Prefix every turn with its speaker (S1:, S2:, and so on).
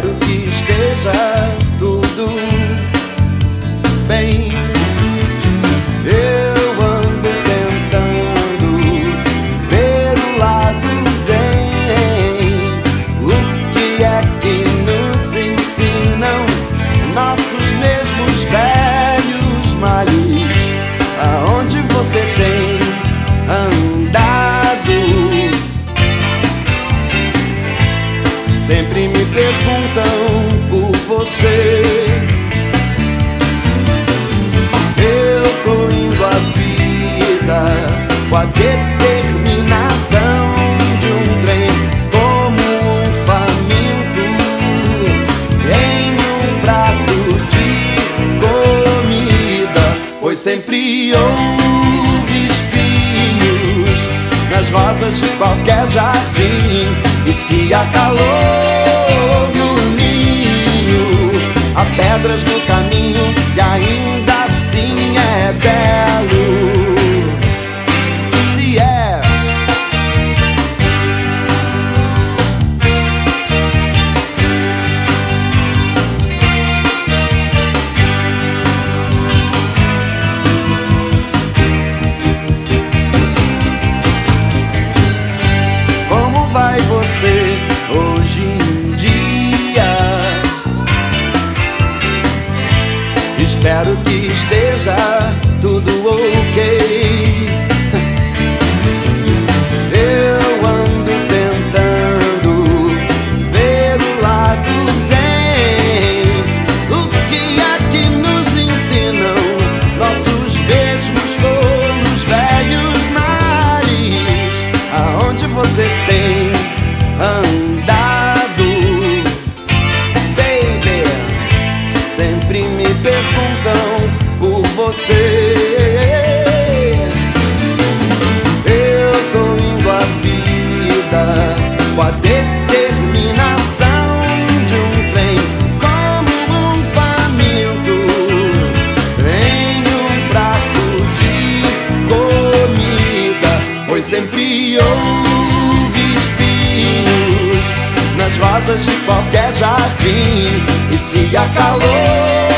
S1: quero que esteja perguntam por você. Eu tô indo à vida com a determinação de um trem como um faminto em um prato de comida, pois sempre houve espinhos nas rosas de qualquer jardim e se há calor no ninho, há pedras no caminho Espero que esteja tudo ok. Sempre houve espinhos nas rosas de qualquer jardim. E se há calor